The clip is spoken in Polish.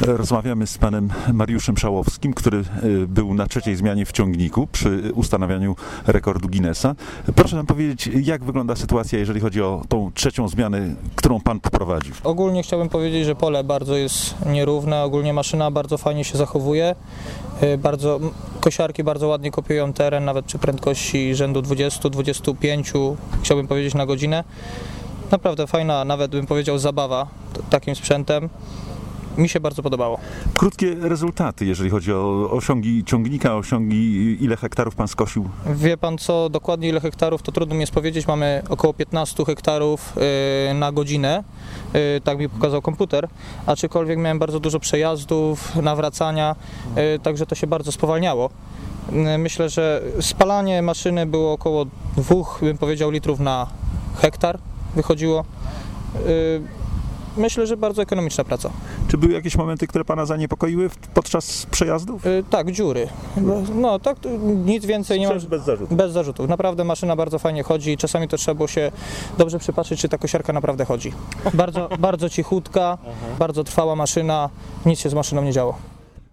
Rozmawiamy z panem Mariuszem Szałowskim, który y, był na trzeciej zmianie w ciągniku przy ustanawianiu rekordu Guinnessa. Proszę nam powiedzieć, jak wygląda sytuacja, jeżeli chodzi o tą trzecią zmianę, którą pan poprowadził? Ogólnie chciałbym powiedzieć, że pole bardzo jest nierówne, ogólnie maszyna bardzo fajnie się zachowuje. Y, Bardzo, kosiarki bardzo ładnie kopiują teren, nawet przy prędkości rzędu 20-25, chciałbym powiedzieć na godzinę. Naprawdę fajna, nawet bym powiedział zabawa takim sprzętem. Mi się bardzo podobało. Krótkie rezultaty, jeżeli chodzi o osiągi ciągnika, osiągi, ile hektarów pan skosił? Wie pan co, dokładnie ile hektarów, to trudno mi jest powiedzieć. Mamy około 15 hektarów y, na godzinę, y, tak mi pokazał komputer, aczkolwiek miałem bardzo dużo przejazdów, nawracania, y, także to się bardzo spowalniało. Myślę, że spalanie maszyny było około 2, bym powiedział, litrów na hektar wychodziło. Myślę, że bardzo ekonomiczna praca. Czy były jakieś momenty, które pana zaniepokoiły podczas przejazdów? Y, Tak, dziury. No tak, nic więcej nie mam. bez zarzutu. Bez zarzutów. Naprawdę maszyna bardzo fajnie chodzi i czasami to trzeba było się dobrze przypatrzeć, czy ta kosiarka naprawdę chodzi. Bardzo, bardzo cichutka, bardzo trwała maszyna, nic się z maszyną nie działo.